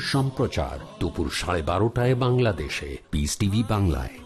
সম্প্রচার দুপুর সাড়ে বারোটায় বাংলাদেশে পিস টিভি বাংলায়।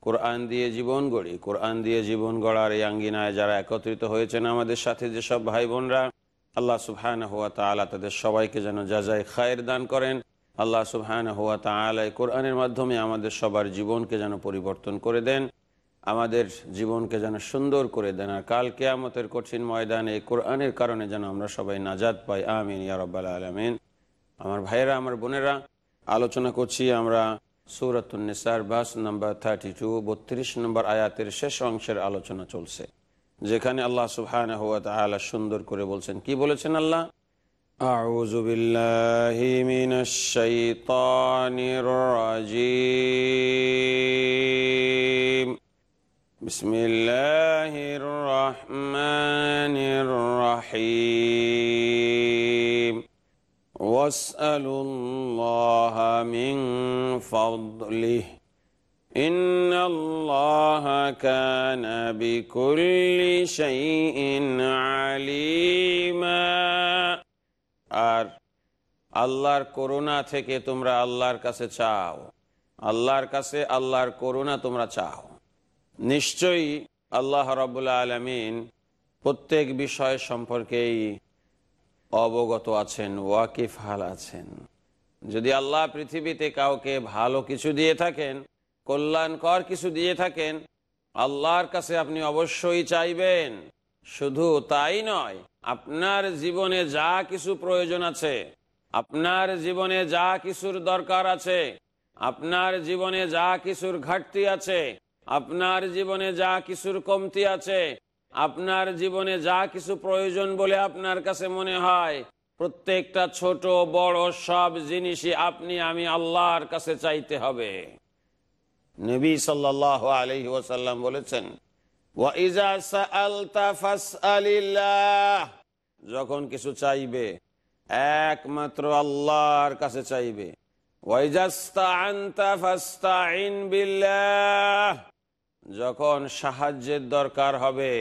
কোরআন দিয়ে জীবন গড়ি। কোরআন দিয়ে জীবন গড়ার এই আঙ্গিনায় যারা একত্রিত হয়েছেন আমাদের সাথে যেসব ভাই বোনরা আল্লাহ সুবহান হুয়া তালা তাদের সবাইকে যেন যা যাজাই খায়ের দান করেন। আল্লাহ সুবহান হুয়া তালা কোরআনের মাধ্যমে আমাদের সবার জীবনকে যেন পরিবর্তন করে দেন। আমাদের জীবনকে যেন সুন্দর করে দেন। আর কাল কেয়ামতের কঠিন ময়দানে কোরআনের কারণে যেন আমরা সবাই নাজাদ পাই। আমিন ইয়ারব্বাল আলমিন। আমার ভাইয়েরা, আমার বোনেরা, আলোচনা করছি আমরা সুরাতুন্নেসার বাস নাম্বার থার্টি টু বত্রিশ নম্বর আয়াতের শেষ অংশের আলোচনা চলছে যেখানে আল্লাহ সুবহান হুয়া সুন্দর করে বলছেন কি বলেছেন আল্লাহ أعوذ بالله من الشيطان الرجيم بسم الله الرحمن الرحيم واسألوا الله من فضله إن الله كان بكل شيء عليما আর আল্লাহর করুণা থেকে তোমরা আল্লাহর কাছে চাও আল্লাহর কাছে আল্লাহর করুণা তোমরা চাও নিশ্চয়ই আল্লাহ রবুল্লা আলমিন প্রত্যেক বিষয় সম্পর্কেই অবগত আছেন, ওয়াকিফ হাল আছেন। যদি আল্লাহ পৃথিবীতে কাউকে ভালো কিছু দিয়ে থাকেন, কল্যাণকর কিছু দিয়ে থাকেন, আল্লাহর কাছে আপনি অবশ্যই চাইবেন। শুধু তাই নয়, আপনার জীবনে যা কিছু প্রয়োজন আছে, আপনার জীবনে যা কিছুর দরকার আছে, আপনার জীবনে যা কিছুর ঘাটতি আছে, আপনার জীবনে যা কিছুর কমতি আছে আপনার জীবনে যা কিছু প্রয়োজন বলে আপনার কাছে মনে হয়, প্রত্যেকটা ছোট, বড় সব জিনিসই আপনি, আমি আল্লাহর কাছে চাইতে হবে। নবী সাল্লাহ আলহি ওসাল্লাম বলেছেন যখন কিছু চাইবে, একমাত্র আল্লাহর কাছে চাইবে। যখন সাহায্যের দরকার হবে,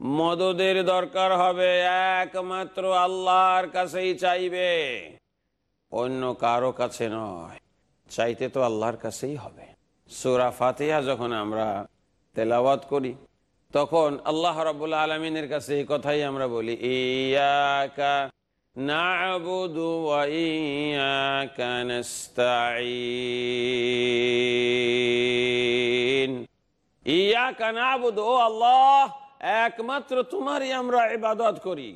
মদদের দরকার হবে, একমাত্র আল্লাহর কাছেই চাইবে। অন্য কারও কাছে নয়, চাইতে তো আল্লাহর কাছেই হবে। সুরা ফাতেহা যখন আমরা তেলাওয়াত করি, তখন আল্লাহ রবুল্লা আলমিনের কাছে এই কথাই আমরা বলি, ইয়াকা ও আল্লাহ, একমাত্র তোমারই আমরা ইবাদত করি।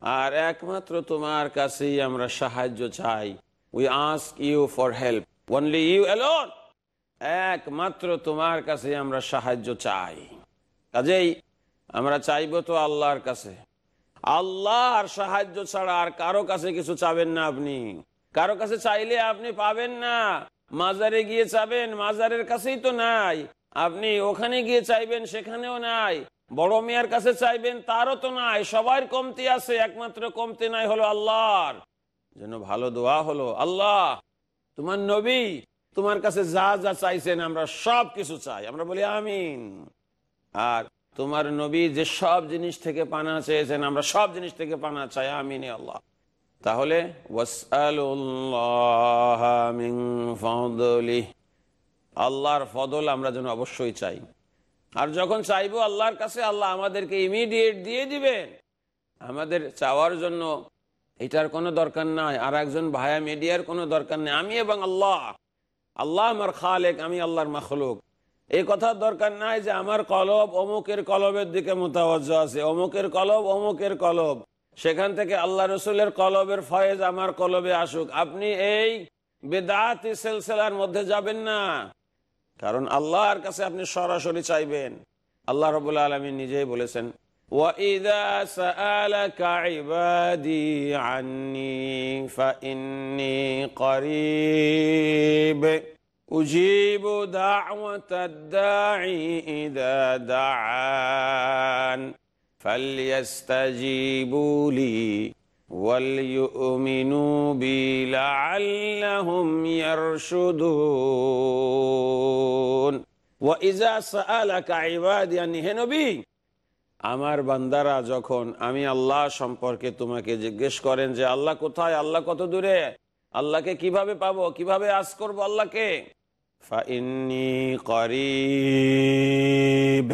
আর একমাত্র তোমার কাছেই আমরা সাহায্য চাই। We ask you for help only you alone একমাত্র তোমার কাছে আমরা সাহায্য চাই। কাজেই আমরা চাইব তো আল্লাহর কাছে। আল্লাহর সাহায্য ছাড়া আর কারও কাছে কিছু চাবেন না আপনি। কারও কাছে চাইলে আপনি পাবেন না। মাজারে গিয়ে চাবেন, মাজারের কাছেই তো নাই। আপনি ওখানে গিয়ে চাইবেন, সেখানেও নাই। বড় মেয়ার কাছে চাইবেন, তারও তো নাই। সবার কমতি আছে, একমাত্র কমতি নাই হলো আল্লাহর। যেন ভালো দোয়া হলো, আল্লাহ, তোমার নবী তোমার কাছে যা যা চাইছেন, আমরা সব কিছু চাই। আমরা বলি আমিন। আর তোমার নবী যে সব জিনিস থেকে পানা চেয়েছেন, আমরা সব জিনিস থেকে পানা চাই। আমিন আল্লাহ। তাহলে আল্লাহর ফদল আমরা যেন অবশ্যই চাই। আর যখন চাইব আল্লাহর কাছে, আল্লাহ আমাদেরকে ইমিডিয়েট দিয়ে দিবেন। আমাদের চাওয়ার জন্য এটার কোনো দরকার নাই, আর একজন ভায়া মিডিয়ার কোনো দরকার নেই। আমি এবং আল্লাহ আল্লাহ আমার খালেক, আমি আল্লাহর মাখলুক। এই কথার দরকার নাই যে আমার কলব অমুকের কলবের দিকে মোতাবজ্জ আছে। অমুকের কলব অমুকের কলব। সেখান থেকে আল্লাহ রসুলের কলবের ফয়েজ আমার কলবে আসুক। আপনি এই বেদাতি সেলসেলার মধ্যে যাবেন না। কারণ আল্লাহর কাছে আপনি সরাসরি চাইবেন। আল্লাহ রবুল্লা আলমী নিজেই বলেছেন উজিবু দা عِبَادِي عَنِّي فَإِنِّي قَرِيبٌ أُجِيبُ دَعْوَةَ الدَّاعِي إِذَا دَعَانِ فَلْيَسْتَجِيبُوا لِي وَلْيُؤْمِنُوا بِي لَعَلَّهُمْ يَرْشُدُونَ وَإِذَا سَأَلَكَ عِبَادِي عَنِّي হে নবী আমার বান্দারা যখন আমি আল্লাহ সম্পর্কে তোমাকে জিজ্ঞেস করেন যে আল্লাহ কোথায় আল্লাহ কত দূরে আল্লাহকে কিভাবে পাবো কিভাবে আজ করবো আল্লাহকে করিব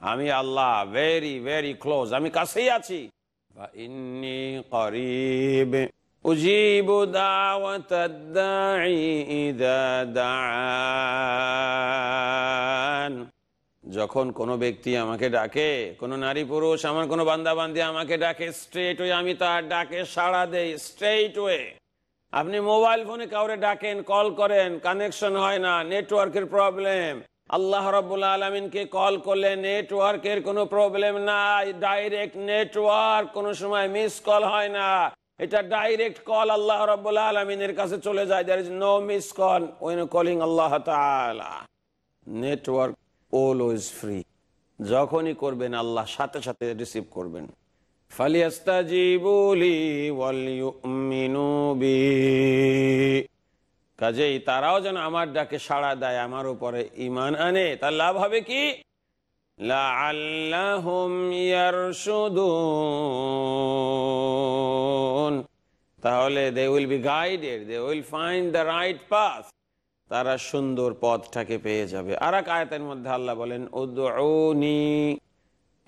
আমি আল্লাহ ভেরি ভেরি ক্লোজ আমি কাছেই আছি। যখন কোনো ব্যক্তি আমাকে ডাকে, কোনো নারী পুরুষ, আমার কোনো বান্দা বান্দি আমাকে ডাকে স্ট্রেট ওয়ে আমি তার ডাকে সাড়া দেই স্ট্রেট ওয়ে আপনি মোবাইল ফোনে কাউরে ডাকেন কল করেন কানেকশন হয় না নেটওয়ার্কের প্রবলেম আল্লাহ রব্বুল্লা আলমিনকে কল করলে নেটওয়ার্কের কোনো প্রবলেম নাই, ডাইরেক্ট নেটওয়ার্ক কোনো সময় মিস কল হয় না। এটা ডাইরেক্ট কল আল্লাহ রব্বুল্লা আলমিনের কাছে চলে যায় there is no miss call when calling Allah network always free যখনই করবেন আল্লাহ সাথে সাথে রিসিভ করবেন। কাজেই তারাও যেন আমার ডাকে সাড়া দেয়, আমার উপরে ইমান আনে, তার লাভ হবে কি? তাহলে they will be guided they will find the right path তারা সুন্দর পথটাকে পেয়ে যাবে। আর এক আয়তের মধ্যে আল্লাহ বলেন উদ্নি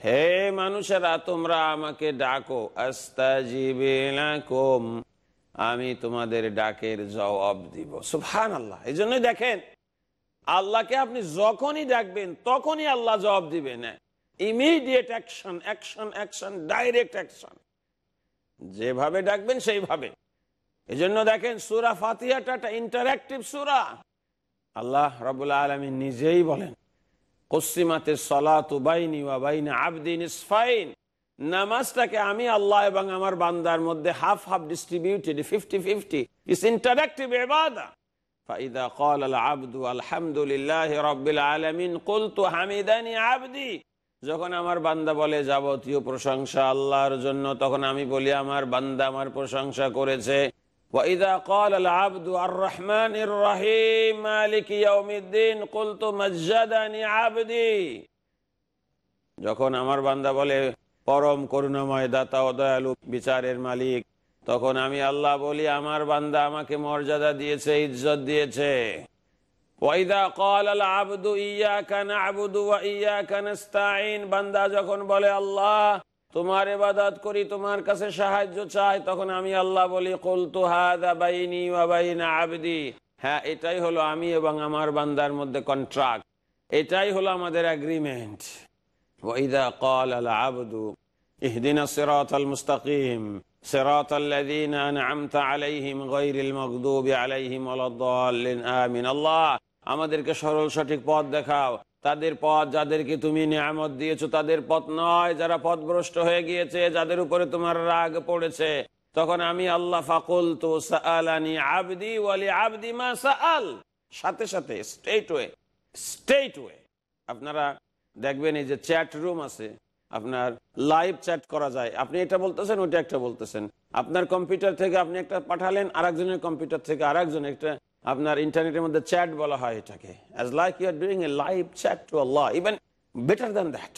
হে মানুষেরা, তোমরা আমাকে ডাকো আস্তাজিবেলাকুম আমি তোমাদের ডাকের জবাব দিব। সুফান আল্লাহ এই জন্যই দেখেন, আল্লাহকে আপনি যখনই ডাকবেন, তখনই আল্লাহ জবাব দিবেন। Immediate action action action direct action যেভাবে ডাকবেন, সেইভাবে। এই জন্য দেখেন, সুরা ফাতিহাটা একটা ইন্টারাক্টিভ সুরা। আল্লাহ রবুল্লা আলমী নিজেই বলেন কসিমাতে সলাতু বাইনি ওয়া বাইনা আবদিন ইসফাইন নামাজটাকে আমি আল্লাহ এবং আমার বান্দার মধ্যে half half distributed fifty fifty is interactive এবাদা فإذا قال العبد الحمد لله رب العالمين قلت حمدني عبدي যখন আমার বান্দা বলে যাবতীয় প্রশংসা আল্লাহর জন্য তখন আমি বলি আমার বান্দা আমার প্রশংসা করেছে وإذا قال العبد الرحمن الرحيم مالك يوم الدين قلت مجدني عبدي যখন আমার বান্দা বলে পরম করুণাময় দাতা অদয়ালু বিচারের মালিক। তখন আমি আল্লাহ বলি, আমার বান্দা আমাকে মর্যাদা দিয়েছে, ইজ্জত দিয়েছে। তোমার এবাদত করি, তোমার কাছে সাহায্য চাই, তখন আমি আল্লাহ বলি হ্যাঁ এটাই হলো আমি এবং আমার বান্দার মধ্যে কন্ট্রাক্ট এটাই হলো আমাদের এগ্রিমেন্ট ওয়াইদা قال العبد اهدنا الصراط المستقيم صراط الذين أنعمت عليهم غير المغضوب عليهم ولا الضالين آمين الله আমাদেরকে সরল সঠিক পথ দেখাও তাদের পথ যাদেরকে তুমি নিয়ামত দিয়েছো তাদের পথ নয় যারা পথভ্রষ্ট হয়ে গিয়েছে যাদের উপরে তোমার রাগ পড়েছে তখন আমি আল্লাহ ফাকুল তো সাআলানি আবদি ওয়ালি আবদি মা সাআল সাথে সাথে স্টেট ওয়ে স্টেট ওয়ে আপনারা দেখবেন এই যে চ্যাট রুম আছে, আপনার লাইভ চ্যাট করা যায়। আপনি এটা বলতেছেন, ওইটা একটা বলতেছেন। আপনার কম্পিউটার থেকে আপনি একটা পাঠালেন, আরেকজনের কম্পিউটার থেকে আরেকজন একটা, আপনার ইন্টারনেটের মধ্যে চ্যাট বলা হয় এটাকে। As like a live chat to even better than that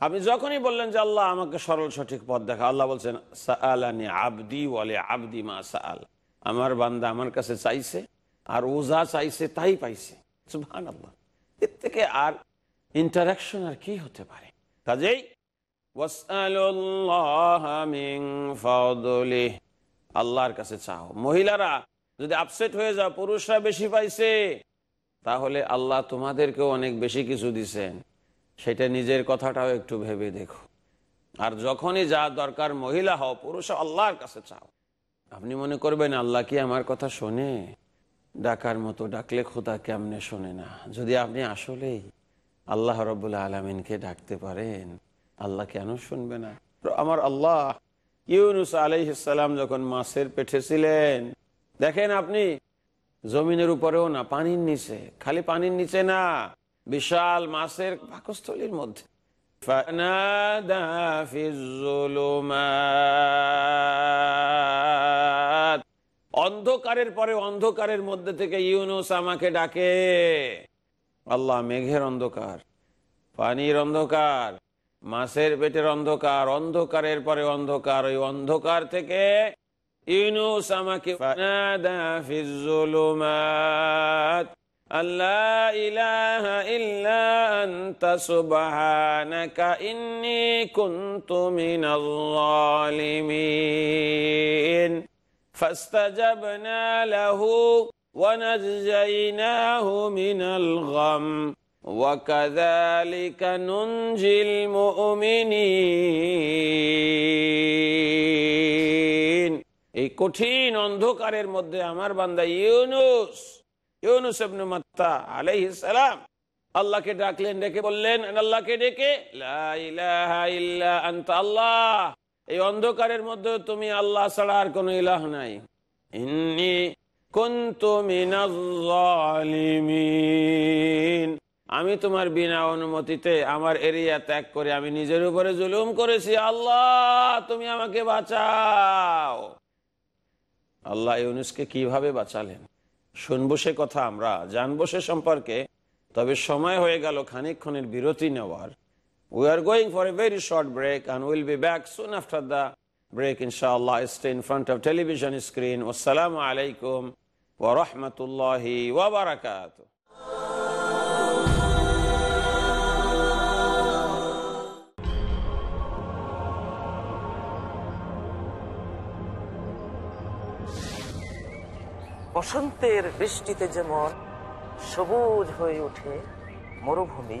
আপনি যখনই বললেন যে, আল্লাহ, আমাকে সরল সঠিক পথ দেখা। আল্লাহ বলছেন, সাআলানি আবদি ওয়ালে আবদি মা সাআল। আমার বান্দা আমার কাছে চাইছে, আর ও যা চাইছে তাই পাইছে। এর থেকে আর ইন্টারাকশন আর কি হতে পারে? কাজেই আল্লাহর কাছে চাও। মহিলারা, যদি আপসেট হয়ে যাও, পুরুষরা বেশি পাইছে, তাহলে আল্লাহ তোমাদেরকেও অনেক বেশি কিছু দিছেন। সেটা নিজের কথাটাও একটু ভেবে দেখো। আর যখনই যা দরকার মহিলা হও, পুরুষ আল্লাহর কাছে চাও। আপনি মনে করবেন, আল্লাহ কি আমার কথা শোনে? ডাকার মতো ডাকলে খোদা কেমনে শোনে না? যদি আপনি আসলেই আল্লাহ রবুল্লা আলমিনকে ডাকতে পারেন। আল্লাহ কেন শুনবে না? আমার আল্লাহ ইউনুস আলাইসালাম যখন মাছের পেটে ছিলেন, দেখেন আপনি, জমিনের উপরেও না, পানির নিচে, খালি পানির নিচে না, বিশাল মাছের পাকস্থলীর মধ্যে। অন্ধকারের পরে অন্ধকারের মধ্যে থেকে ইউনুস আমাকে ডাকে। আল্লাহ মেঘের অন্ধকার, পানির অন্ধকার, মাছের পেটের অন্ধকার, অন্ধকারের পরে অন্ধকার, ওই অন্ধকার থেকে ইউনুস আমাকে আল্লাহ ونجيناه من الغم وكذلك ننجي المؤمنين এই কঠিন অন্ধকারের মধ্যে আমার বান্দা ইউনুস ইউনুস ইবনে মাত্তা আলাইহিস সালাম আল্লাহকে ডাকলেন ডেকে বললেন আল্লাহকে ডেকে লা ইলাহা ইল্লা আনতা আল্লাহ এই অন্ধকারের মধ্যে তুমি আল্লাহ ছাড়া আর কোনো ইলাহ নাই ইন্নী আমি তোমার বিনা অনুমতিতে আমার এরিয়া ত্যাগ করে আমি নিজের উপরে জুলুম করেছি। আল্লাহ, তুমি আমাকে বাঁচাও। আল্লাহ ইউনুসকে কীভাবে বাঁচালেন? শুনব সে কথা আমরা, জানব সে সম্পর্কে। তবে সময় হয়ে গেল খানিকক্ষণের বিরতি নেওয়ার। We are going for a very short break and will be back soon after the stay in front of television screen wassalamu alaikum wa rahmatullahi wa barakatuh বসন্তের বৃষ্টিতে যেমন সবুজ হয়ে ওঠে মরুভূমি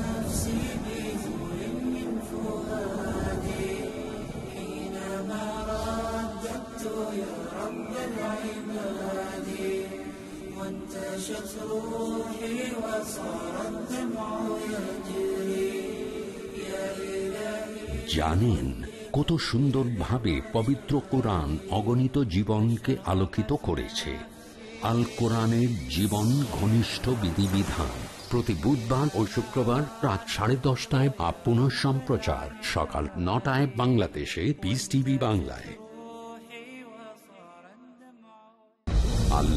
জানেন কত সুন্দরভাবে পবিত্র কোরআন অগণিত জীবনকে আলোকিত করেছে। আল কোরআনের জীবন ঘনিষ্ঠ বিধিবিধান। প্রতি বুধবার ও শুক্রবার রাত সাড়ে দশটায় বা পুনঃ সম্প্রচার সকাল নটায় বাংলাদেশে পিস টিভি বাংলায়।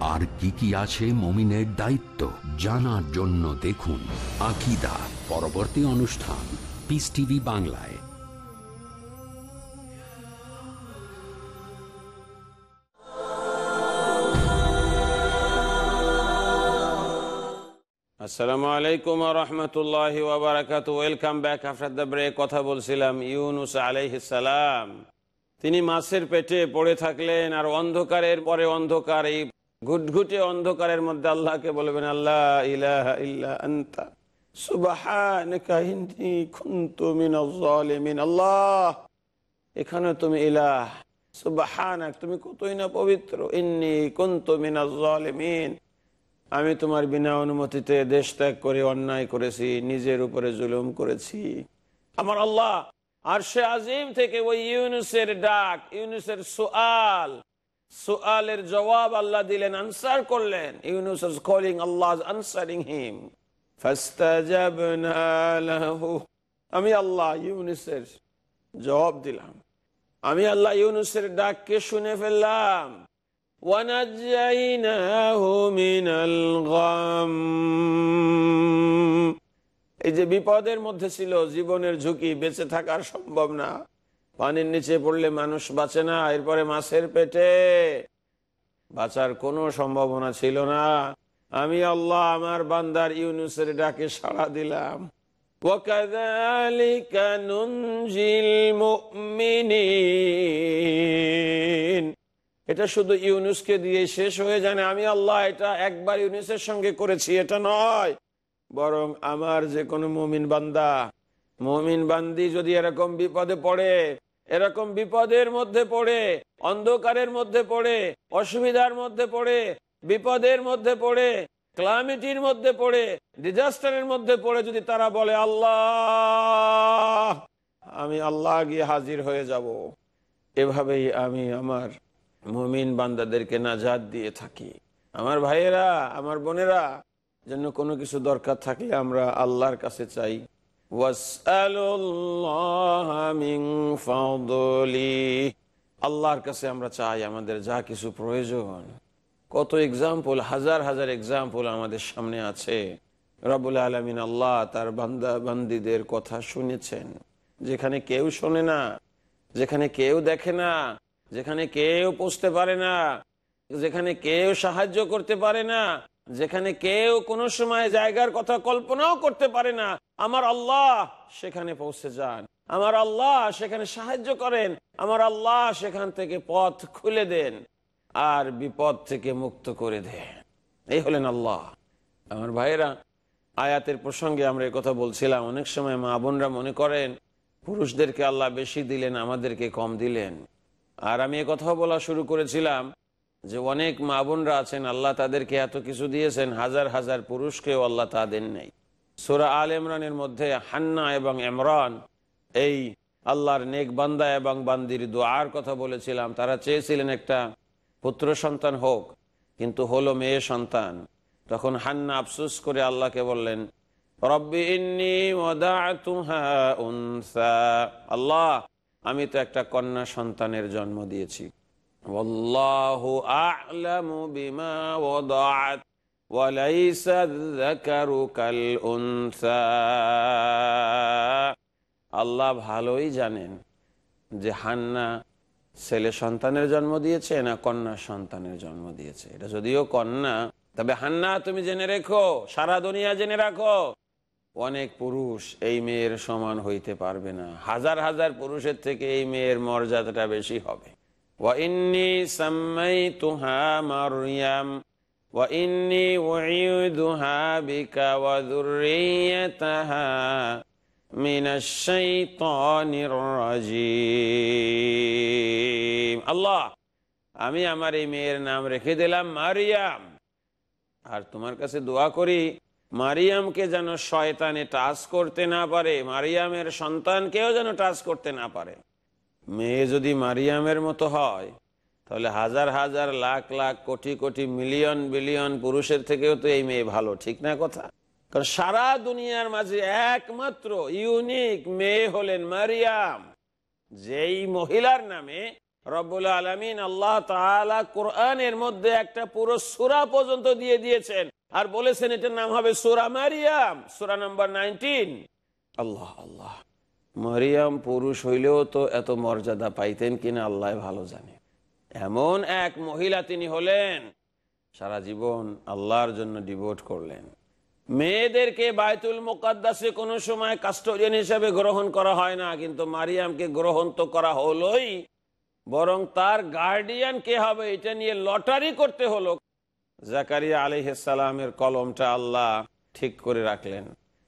আর কি কি আছে মমিনের দায়িত্ব জানার জন্য দেখুন আকিদা পরবর্তী অনুষ্ঠান পিস টিভি বাংলায়। আসসালামু আলাইকুম রহমতুল্লাহ ওবরাকাত welcome back after the break কথা বলছিলাম ইউনুস আলাইহিসালাম তিনি মাছের পেটে পড়ে থাকলেন আর অন্ধকারের পরে অন্ধকার এই ঘুটঘুটে অন্ধকারের মধ্যে আল্লাহকে বলবেন, আল্লাহ ইলাহা ইল্লা আনতা আল্লাহ এখানে তুমি ইলাহ, সুবহানাক, তুমি কতই না পবিত্র, ইন্নী কুনতু মিনাজ জালিমিন। আমি তোমার বিনা অনুমতিতে দেশ ত্যাগ করে, অন্যায় করেছি, নিজের উপরে জুলুম করেছি। আমার আল্লাহ, আর সে আজিম থেকে ওই ইউনুসের ডাক, ইউনুসের সোয়াল সোয়ালের জবাব আল্লাহ দিলেন আনসার করলেন। Yunus is calling Allah answering him আমি আল্লাহ ইউনুসের জবাব দিলাম। আমি আল্লাহ ইউনুসের ডাককে শুনে ফেললাম। এই যে বিপদের মধ্যে ছিল, জীবনের ঝুঁকি বেঁচে থাকা সম্ভব না। পানির নিচে পড়লে মানুষ বাঁচে না, এরপরে মাছের পেটে। বাঁচার কোনো সম্ভাবনা ছিল না। আমি আল্লাহ আমার বান্দার ইউনুসের ডাকে সাড়া দিলাম। এটা শুধু ইউনুসকে দিয়ে শেষ হয়ে যায় আমি আল্লাহ এটা একবার ইউনুসের সঙ্গে করেছি, এটা নয়। বরং আমার যে কোনো মমিন বান্দা, মমিন বান্দি যদি এরকম বিপদে পড়ে এরকম বিপদের মধ্যে পড়ে, অন্ধকারের মধ্যে পড়ে, অসুবিধার মধ্যে পড়ে, বিপদের মধ্যে পড়ে, ক্লামিটির মধ্যে পড়ে, ডিজাস্টারের মধ্যে পড়ে যদি তারা বলে, আল্লাহ, আমি আল্লাহ গিয়ে হাজির হয়ে যাব এভাবেই আমি আমার মুমিন বান্দাদেরকে নাজাদ দিয়ে থাকি আমার ভাইয়েরা, আমার বোনেরা জন্য কোনো কিছু দরকার থাকলে আমরা আল্লাহর কাছে চাই। আল্লাহর কাছে আমরা চাই আমাদের যা কিছু প্রয়োজন। কত এক্সাম্পল হাজার হাজার এক্সাম্পল আমাদের সামনে আছে। রবুল আলমিন আল্লাহ তার বান্দা, বান্দিদের কথা শুনেছেন। যেখানে কেউ শোনে না, যেখানে কেউ দেখে না, যেখানে কেউ পুষতে পারে না, যেখানে কেউ সাহায্য করতে পারে না যেখানে কেউ কোনো সময় জায়গার কথা কল্পনাও করতে পারে না। আমার আল্লাহ সেখানে পৌঁছে যান। আমার আল্লাহ সেখানে সাহায্য করেন। আমার আল্লাহ সেখান থেকে পথ খুলে দেন আর বিপদ থেকে মুক্ত করে দেন। এই হলেন আল্লাহ। আমার ভাইয়েরা, আয়াতের প্রসঙ্গে আমরা কথা বলছিলাম। অনেক সময় মা বোনরা মনে করেন, পুরুষদেরকে আল্লাহ বেশি দিলেন, আমাদেরকে কম দিলেন। আর আমি কথাও বলা শুরু করেছিলাম যে অনেক মা বোনরা আছেন, আল্লাহ তাদেরকে এত কিছু দিয়েছেন, হাজার হাজার পুরুষকেও আল্লাহ তা দেন নাই। সুরা আল ইমরানের মধ্যে হান্না এবং ইমরান, এই আল্লাহর নেক বান্দা এবং বান্দির দোয়ার কথা বলেছিলাম। তারা চেয়েছিলেন একটা পুত্র সন্তান হোক, কিন্তু হলো মেয়ে সন্তান। তখন হান্না আফসুস করে আল্লাহকে বললেন আল্লাহ, আমি তো একটা কন্যা সন্তানের জন্ম দিয়েছি। وليس الذكر كالأنثى আল্লাহ ভালোই জানেন যে হান্না ছেলে সন্তানের জন্ম দিয়েছে না কন্যা সন্তানের জন্ম দিয়েছে এটা যদিও কন্যা তবে হান্না তুমি জেনে রেখো সারা দুনিয়া জেনে রাখো অনেক পুরুষ এই মেয়ের সমান হইতে পারবে না হাজার হাজার পুরুষের থেকে এই মেয়ের মর্যাদাটা বেশি হবে وإني سميتها مريم وإني أعيذها بك وذريتها من الشيطان الرجيم الله আমি আমার এই মেয়ের নাম রেখে দিলাম মারিয়াম আর তোমার কাছে দোয়া করি মারিয়ামকে যেন শয়তানে টাচ করতে না পারে মারিয়ামের সন্তানকেও যেন টাচ করতে না পারে মেয়ে যদি মারিয়ামের মতো হয়, তাহলে হাজার হাজার লাখ লাখ কোটি কোটি মিলিয়ন বিলিয়ন পুরুষের থেকেও তো এই মেয়ে ভালো, ঠিক না কথা? কারণ সারা দুনিয়ার মাঝে একমাত্র ইউনিক মেয়ে হলেন মারিয়াম। যেই মহিলার নামে রব্বুল আলমিন আল্লাহ কোরআনের মধ্যে একটা পুরো সুরা পর্যন্ত দিয়ে দিয়েছেন, আর বলেছেন এটার নাম হবে সুরা মারিয়াম, সুরা number nineteen. Allah Allah. Maryam পুরুষ হইলেও তো এত মর্যাদা পাইতেন কিনা আল্লাহ ভালো জানে। এমন এক মহিলা তিনি হলেন, সারা জীবন আল্লাহর জন্য ডিভোট করলেন। মেয়েদেরকে বায়তুল মোকাদ্দাসে কোনো সময় কাস্টোরিয়ান হিসেবে গ্রহণ করা হয় না, কিন্তু মারিয়ামকে গ্রহণ তো করা হলোই, বরং তার গার্ডিয়ান কে হবে এটা নিয়ে লটারি করতে হলো। জাকারিয়া আলিহালামের কলমটা আল্লাহ ঠিক করে রাখলেন।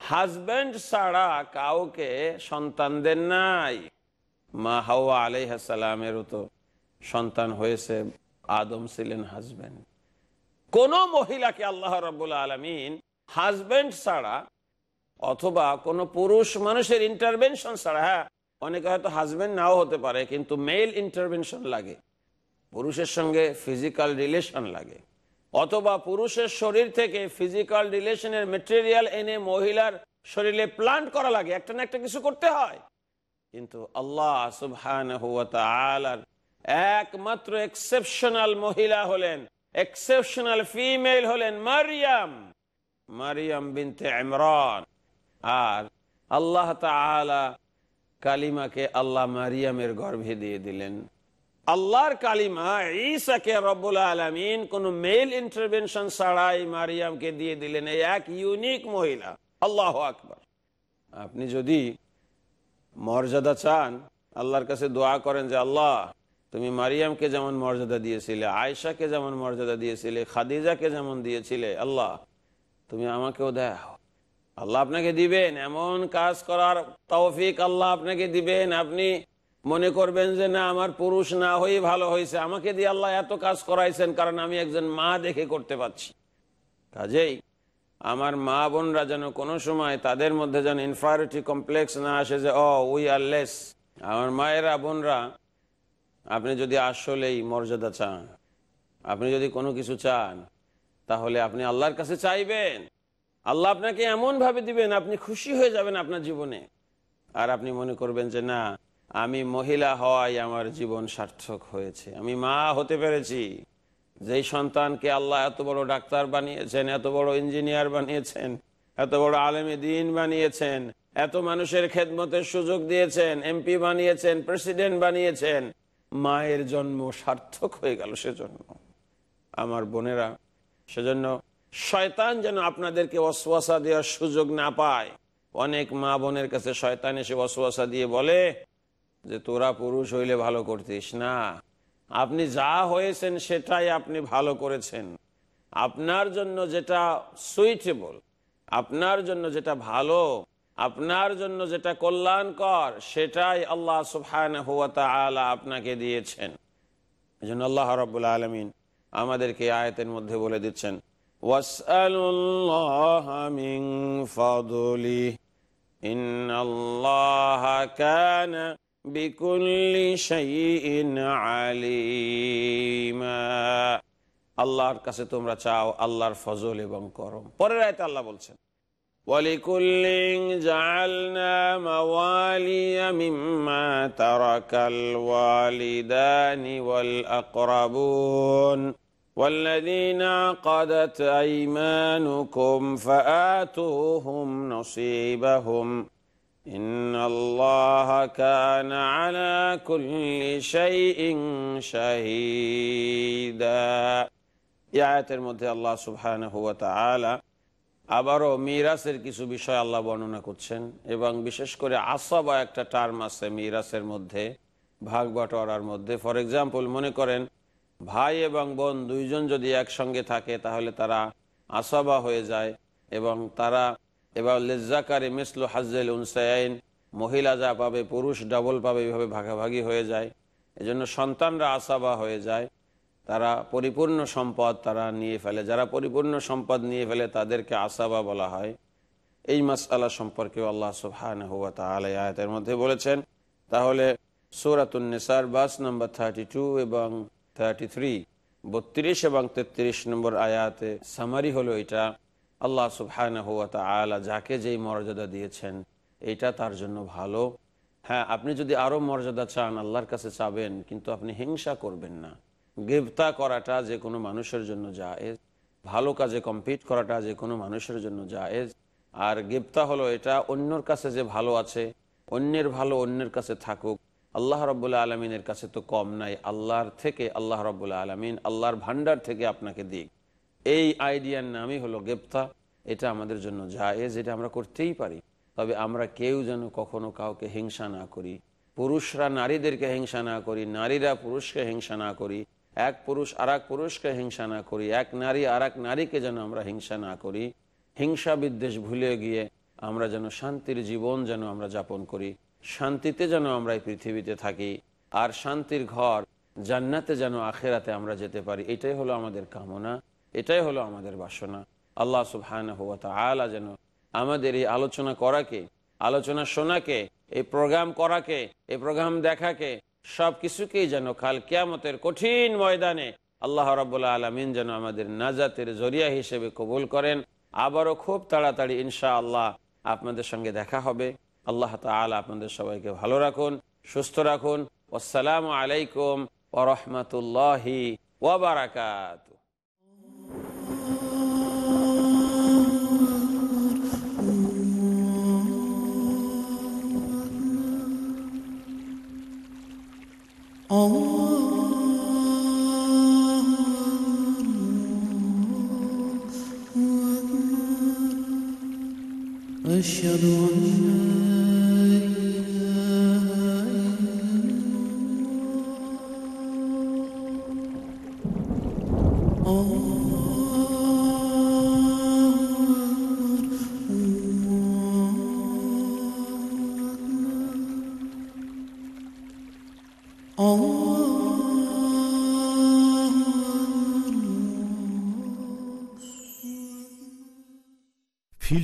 হাজব্যান্ড ছাড়া কাউকে সন্তান দেন নাই। মা হাওয়া আলাইহাসালামেরও তো সন্তান হয়েছে, আদম ছিলেন হাজব্যান্ড কোন মহিলাকে আল্লাহ রব্বুল আলমিন হাজব্যান্ড ছাড়া অথবা কোন পুরুষ মানুষের ইন্টারভেনশন ছাড়া হ্যাঁ অনেকে হয়তো হাজব্যান্ড নাও হতে পারে, কিন্তু মেল ইন্টারভেনশন লাগে। পুরুষের সঙ্গে ফিজিক্যাল রিলেশন লাগে। অথবা পুরুষের শরীর থেকে ফিজিক্যাল রিলেশনের মেটেরিয়াল এনে মহিলার শরীরে প্লান্ট করা লাগে, একটা না একটা কিছু করতে হয়। কিন্তু আল্লাহ সুবহান একমাত্র এক্সেপশনাল মহিলা হলেন এক্সেপশনাল ফিমেল হলেন মারিয়াম মারিয়াম বিনতে ইমরান। আর আল্লাহ তাআলা কালিমাকে আল্লাহ মারিয়ামের গর্ভে দিয়ে দিলেন। আল্লাহর কালিমা ঈসাকে রব্বুল আলমিন কোন মেল ইন্টারভেনশন ছাড়াই মারিয়ামকে দিয়ে দিলেন। এই এক ইউনিক মহিলা। আল্লাহ আকবর। আপনি যদি মর্যাদা চান, আল্লাহর কাছে দোয়া করেন যে, আল্লাহ, তুমি মারিয়ামকে যেমন মর্যাদা দিয়েছিলে আয়সাকে যেমন মর্যাদা দিয়েছিলে, খাদিজাকে যেমন দিয়েছিলে, আল্লাহ, তুমি আমাকেও দাও। আল্লাহ আপনাকে দিবেন। এমন কাজ করার তৌফিক আল্লাহ আপনাকে দিবেন। আপনি মনে করবেন যে, না, আমার পুরুষ না হয়ে ভালো হয়েছে। আমাকে দিয়ে আল্লাহ এত কাজ করাইছেন, কারণ আমি একজন মা দেখে করতে পারছি। কাজেই আমার মা বোনরা যেন কোনো সময় তাদের মধ্যে যেন ইনফারিটি কমপ্লেক্স না আসে যে ও উই আর লেস আমার মায়েরা, বোনরা, আপনি যদি আসলেই মর্যাদা চান, আপনি যদি কোনো কিছু চান, তাহলে আপনি আল্লাহর কাছে চাইবেন। আল্লাহ আপনাকে এমন ভাবে দিবেন, আপনি খুশি হয়ে যাবেন আপনার জীবনে। আর আপনি মনে করবেন যে, না আমি মহিলা হওয়াই আমার জীবন সার্থক হয়েছে। আমি মা হতে পেরেছি। যেই সন্তানকে আল্লাহ এত বড় ডাক্তার বানিয়েছেন, এত বড় ইঞ্জিনিয়ার বানিয়েছেন, এত বড় আলেমী দিন বানিয়েছেন, এত মানুষের খেদমতের সুযোগ দিয়েছেন, এমপি বানিয়েছেন, প্রেসিডেন্ট বানিয়েছেন, মায়ের জন্ম সার্থক হয়ে গেল সেজন্য। আমার বোনেরা, সেজন্য শয়তান যেন আপনাদেরকে অশ্বাসা দেওয়ার সুযোগ না পায়। অনেক মা বোনের কাছে শয়তান এসে অশ্বাসা দিয়ে বলে যে তোরা পুরুষ হইলে ভালো করতিস। না, আপনি যা হয়েছেন সেটাই আপনি ভালো করেছেন। আপনার জন্য যেটা সুইটেবল আপনার জন্য যেটা ভালো, আপনার জন্য যেটা কল্যাণকর, সেটাই আল্লাহ সুফহান হুয়া আলা আপনাকে দিয়েছেন। এই জন্য আল্লাহ রব্বুল আলমিন আমাদেরকে আয়তের মধ্যে বলে দিচ্ছেন ওয়াসালুল্লাহ الله من فضله إن الله كان بكل شيء عليما আল্লাহর কাছে তোমরা চাও আল্লাহর ফজল এবং করম পরের আয়তে আল্লাহ বলছেন ولكل جعلنا موالي مما ترك الوالدان والأقربون والذين عقدت أيمانكم فآتوهم نصيبهم إن الله كان على كل شيء شهيدا এই আয়াতের মধ্যে আল্লাহ সুবহানাহু ওয়া তাআলা আবারও মিরাসের কিছু বিষয় আল্লাহ বর্ণনা করছেন এবং বিশেষ করে আসবা একটা টার্ম আছে মিরাসের মধ্যে ভাগ বাটোয়ারার মধ্যে ফর এক্সাম্পল মনে করেন ভাই এবং বোন দুইজন যদি একসঙ্গে থাকে তাহলে তারা আসবা হয়ে যায় এবং তারা এবার লেজ্জাকারে মিসলু হাজেল উনসাইন, মহিলা যা পাবে, পুরুষ ডাবল পাবে এইভাবে ভাগাভাগি হয়ে যায়। এজন্য সন্তানরা আসাবা হয়ে যায়। তারা পরিপূর্ণ সম্পদ তারা নিয়ে ফেলে। যারা পরিপূর্ণ সম্পদ নিয়ে ফেলে, তাদেরকে আসাবা বলা হয়। এই মাসালা সম্পর্কে আল্লাহ সুবহান হুয়া তাহলে আয়াতের মধ্যে বলেছেন। তাহলে সৌরাতুন্নেসার বাস নম্বর থার্টি টু এবং থার্টি থ্রি বত্রিশ এবং তেত্রিশ নম্বর আয়াতে সামারি হলো এটা। আল্লাহ সুবহান হুয়া তালা যাকে যেই মর্যাদা দিয়েছেন, এটা তার জন্য ভালো। হ্যাঁ আপনি যদি আরও মর্যাদা চান, আল্লাহর কাছে চাবেন, কিন্তু আপনি হিংসা করবেন না। গ্রেপ্তা করাটা যে কোনো মানুষের জন্য জায়েজ। ভালো কাজে কম্পিট করাটা যে কোনো মানুষের জন্য জায়েজ। আর গ্রেপ্তা হলো এটা অন্যর কাছে যে ভালো আছে, অন্যের ভালো অন্যের কাছে থাকুক। আল্লাহ রব্বুল্লা আলমিনের কাছে তো কম নাই। আল্লাহর থেকে আল্লাহ রব্বুল্লা আলমিন, আল্লাহর ভান্ডার থেকে আপনাকে দিক। এই আইডিয়ার নামই হলো গ্রেপ্তা এটা আমাদের জন্য জায়েজ, এটা আমরা করতেই পারি। তবে আমরা কেউ যেন কখনো কাউকে হিংসা না করি। পুরুষরা নারীদেরকে হিংসা না করি, নারীরা পুরুষকে হিংসা না করি। এক পুরুষ আর পুরুষকে হিংসা না করি, এক নারী আর নারীকে যেন আমরা হিংসা না করি। হিংসা বিদ্বেষ ভুলে গিয়ে আমরা যেন শান্তির জীবন যেন আমরা যাপন করি। শান্তিতে যেন আমরা এই পৃথিবীতে থাকি। আর শান্তির ঘর জান্নাতে যেন আখেরাতে আমরা যেতে পারি, এটাই হলো আমাদের কামনা। এটাই হলো আমাদের বাসনা। আল্লাহ সুবহান আলা যেন আমাদের এই আলোচনা করাকে, আলোচনা শোনাকে, এই প্রোগ্রাম করাকে, এই প্রোগ্রাম দেখাকে সব কিছুকেই যেন কাল কেয়ামতের কঠিন ময়দানে আল্লাহ রবাহ আলমিন যেন আমাদের নাজাতের জরিয়া হিসেবে কবুল করেন। আবারও খুব তাড়াতাড়ি ইনশা আল্লাহ আপনাদের সঙ্গে দেখা হবে। আল্লাহ তালা আপনাদের সবাইকে ভালো রাখুন, সুস্থ রাখুন। আসসালামু আলাইকুম ওরহমতুল্লাহি ওবরাকাত أشهد أن